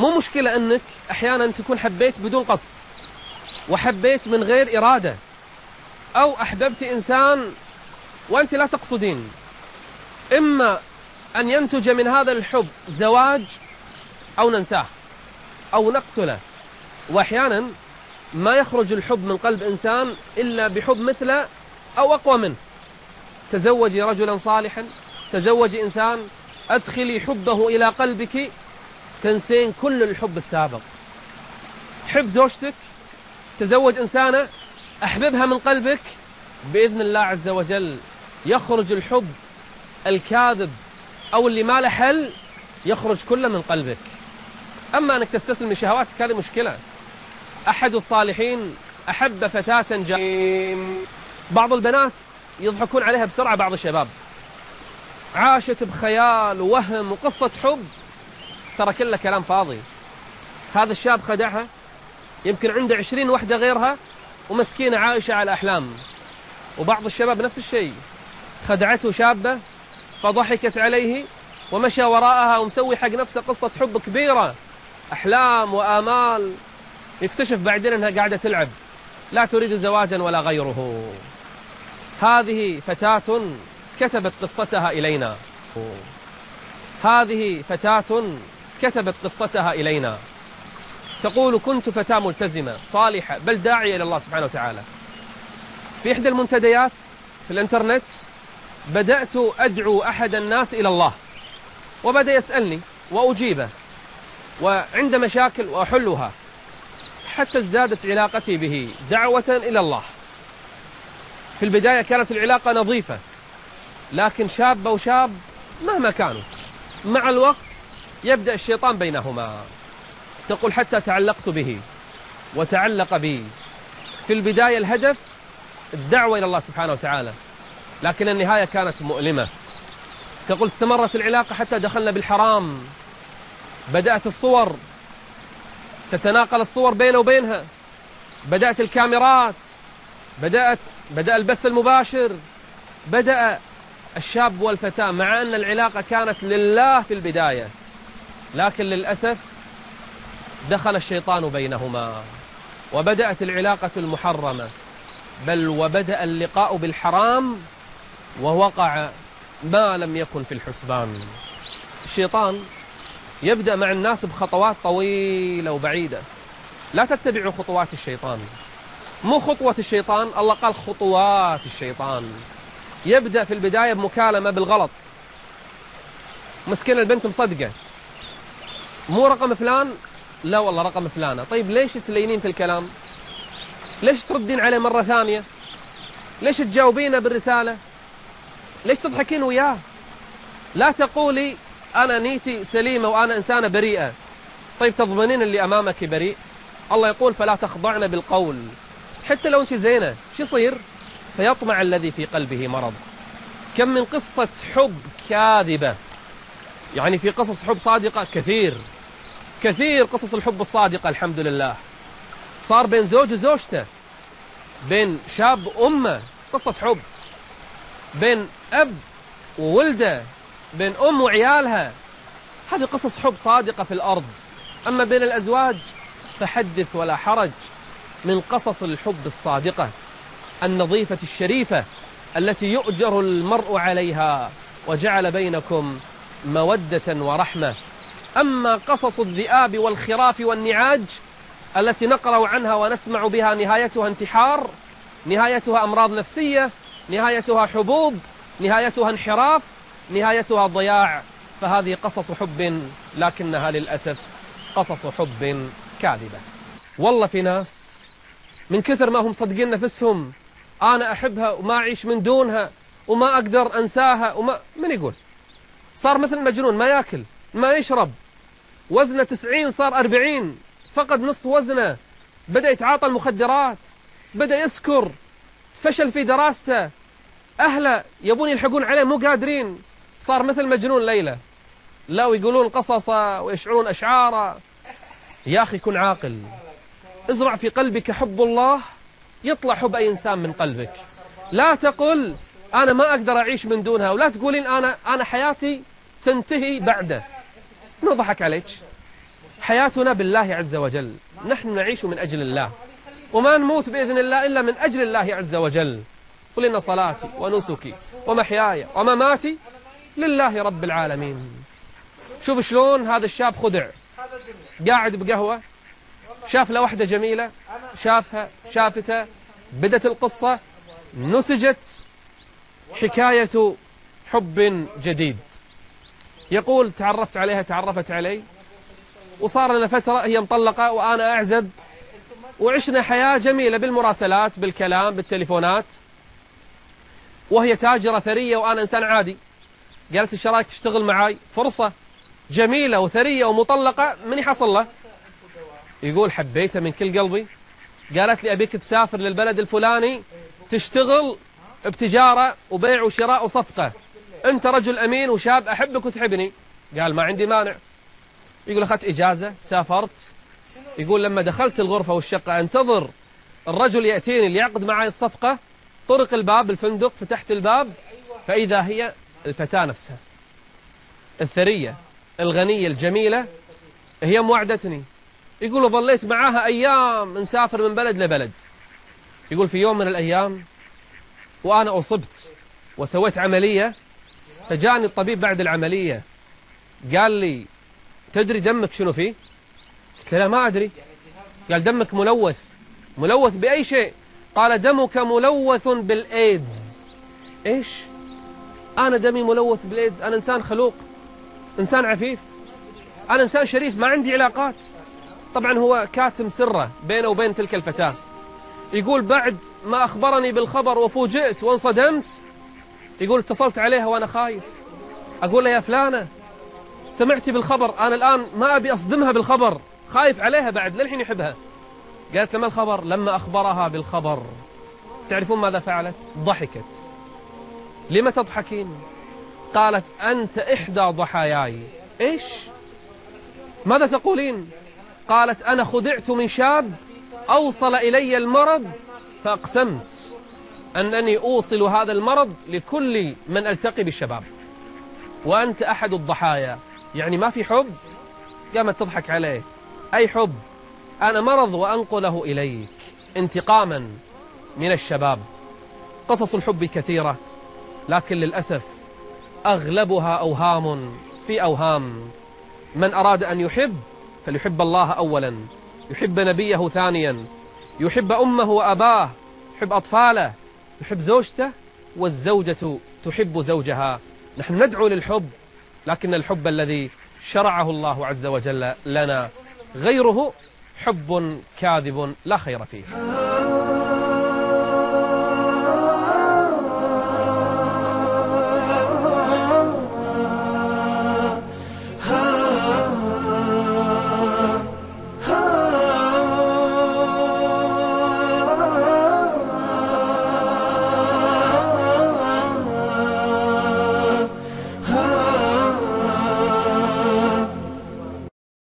مو مشكلة أنك أحيانا تكون حبيت بدون قصد وحبيت من غير إرادة أو أحببت إنسان وأنت لا تقصدين. إما أن ينتج من هذا الحب زواج أو ننساه أو نقتله. وأحيانا ما يخرج الحب من قلب إنسان إلا بحب مثله أو أقوى منه. تزوجي رجلا صالحا تزوجي إنسان أدخلي حبه إلى قلبك تنسين كل الحب السابق. حب زوجتك تزوج إنسانة أحببها من قلبك بإذن الله عز وجل يخرج الحب الكاذب أو اللي ما له حل يخرج كله من قلبك. أما أنك تستسلم لشهواتك هذه مشكلة. أحد الصالحين أحب فتاة جميل بعض البنات يضحكون عليها بسرعة بعض الشباب. عاشت بخيال ووهم وقصة حب ترى كله كلام فاضي. هذا الشاب خدعها يمكن عنده عشرين وحدة غيرها ومسكينة عايشة على أحلام وبعض الشباب نفس الشيء. خدعته شابة فضحكت عليه ومشى وراءها ومسوي حق نفسه قصة حب كبيرة. أحلام وآمال. يكتشف بعدين أنها قاعدة تلعب. لا تريد زواجا ولا غيره. هذه فتاة كتبت قصتها إلينا. هذه فتاة كتبت قصتها إلينا. تقول كنت فتاة ملتزمة صالحة بل داعية إلى الله سبحانه وتعالى. في إحدى المنتديات في الإنترنت بدأت أدعو أحد الناس إلى الله وبدأ يسألني وأجيبه وعند مشاكل وأحلها حتى ازدادت علاقتي به دعوة إلى الله. في البداية كانت العلاقة نظيفة لكن شاب وشاب مهما كانوا مع الوقت يبدأ الشيطان بينهما. تقول حتى تعلقت به وتعلق بي. في البداية الهدف الدعوة إلى الله سبحانه وتعالى. لكن النهاية كانت مؤلمة. تقول استمرت العلاقة حتى دخلنا بالحرام. بدأت الصور. تتناقل الصور بينه وبينها. بدأت الكاميرات. بدأت بدأ البث المباشر. بدأ الشاب والفتاة. مع أن العلاقة كانت لله في البداية. لكن للأسف دخل الشيطان بينهما وبدأت العلاقة المحرمة. بل وبدأ اللقاء بالحرام ووقع ما لم يكن في الحسبان. الشيطان يبدأ مع الناس بخطوات طويلة وبعيدة. لا تتبعوا خطوات الشيطان. مو خطوة الشيطان الله قال خطوات الشيطان. يبدأ في البداية بمكالمة بالغلط. مسكين البنت مصدقة. مو رقم فلان؟ لا والله رقم فلانة. طيب ليش تلينين في الكلام؟ ليش تردين عليه مرة ثانية؟ ليش تجاوبينه بالرسالة؟ ليش تضحكين وياه؟ لا تقولي أنا نيتي سليمة وأنا إنسانة بريئة. طيب تضمنين اللي أمامك بريء؟ الله يقول فلا تخضعن بالقول. حتى لو أنت زينة شو يصير؟ فيطمع الذي في قلبه مرض. كم من قصة حب كاذبة. يعني في قصص حب صادقة كثير. كثير قصص الحب الصادقة الحمد لله صار بين زوج وزوجته. بين شاب وأمه قصة حب. بين أب وولده بين أم وعيالها. هذه قصص حب صادقة في الأرض. أما بين الأزواج فحدث ولا حرج من قصص الحب الصادقة. النظيفة الشريفة التي يؤجر المرء عليها وجعل بينكم مودة ورحمة. أما قصص الذئاب والخراف والنعاج التي نقرأ عنها ونسمع بها نهايتها انتحار نهايتها أمراض نفسية نهايتها حبوب نهايتها انحراف نهايتها ضياع. فهذه قصص حب لكنها للأسف قصص حب كاذبة. والله في ناس من كثر ما هم صدقين نفسهم أنا أحبها وما أعيش من دونها وما أقدر أنساها وما من يقول؟ صار مثل المجنون ما يأكل ما يشرب. وزنه 90 صار 40 فقد نصف وزنه. بدأ يتعاطى المخدرات بدأ يسكر فشل في دراسته. أهله يبون يلحقون عليه مو قادرين. صار مثل مجنون ليلة. لا ويقولون قصصا ويشعرون أشعارا يا أخي كن عاقل. ازرع في قلبك حب الله يطلع حب أي إنسان من قلبك. لا تقل أنا ما أقدر أعيش من دونها. ولا تقولين أنا, أنا حياتي تنتهي بعده. نضحك عليك. حياتنا بالله عز وجل. نحن نعيش من أجل الله. وما نموت بإذن الله إلا من أجل الله عز وجل. قل إن صلاتي ونسكي ومحياي ومماتي لله رب العالمين. شوف شلون هذا الشاب خدع. قاعد بقهوة. شاف له واحدة جميلة. شافها شافتها بدت القصة. نسجت حكاية حب جديد. يقول تعرفت عليها تعرفت علي. وصار لنا فترة هي مطلقة وأنا أعزب. وعشنا حياة جميلة بالمراسلات بالكلام بالتليفونات. وهي تاجرة ثرية وأنا إنسان عادي. قالت إيش رأيك تشتغل معاي؟ فرصة جميلة وثرية ومطلقة من يحصل له. يقول حبيته من كل قلبي. قالت لي أبيك تسافر للبلد الفلاني تشتغل بتجارة وبيع وشراء وصفقة. أنت رجل أمين وشاب أحبك وتحبني. قال ما عندي مانع. يقول أخذت إجازة سافرت. يقول لما دخلت الغرفة والشقة أنتظر الرجل يأتيني ليعقد معي الصفقة. طرق الباب الفندق فتحت الباب. فإذا هي الفتاة نفسها. الثرية الغنية الجميلة هي موعدتني يقول ظليت معاها أيام نسافر من بلد لبلد. يقول في يوم من الأيام وأنا أصبت وسويت عملية فجاني الطبيب بعد العملية. قال لي تدري دمك شنو فيه؟ قلت له ما أدري. قال دمك ملوث. ملوث بأي شيء؟ قال دمك ملوث بالإيدز. إيش؟ أنا دمي ملوث بالإيدز أنا إنسان خلوق إنسان عفيف أنا إنسان شريف ما عندي علاقات. طبعا هو كاتم سرة بينه وبين تلك الفتاة. يقول بعد ما أخبرني بالخبر وفوجئت وانصدمت يقول اتصلت عليها وأنا خايف. أقول لها يا فلانة سمعتي بالخبر. أنا الآن ما أبي أصدمها بالخبر. خايف عليها بعد للحين يحبها. قالت لما الخبر؟ لما أخبرها بالخبر. تعرفون ماذا فعلت؟ ضحكت. لما تضحكين؟ قالت أنت إحدى ضحاياي. إيش؟ ماذا تقولين؟ قالت أنا خدعت من شاب أوصل إلي المرض فأقسمت. أنني أوصل هذا المرض لكل من ألتقي بالشباب. وأنت أحد الضحايا. يعني ما في حب؟ قامت تضحك عليه. أي حب؟ أنا مرض وأنقله إليك. انتقاما من الشباب. قصص الحب كثيرة لكن للأسف أغلبها أوهام في أوهام. من أراد أن يحب فليحب الله أولا. يحب نبيه ثانيا. يحب أمه وأباه يحب أطفاله. يحب زوجته والزوجة تحب زوجها. نحن ندعو للحب لكن الحب الذي شرعه الله عز وجل لنا غيره حب كاذب لا خير فيه.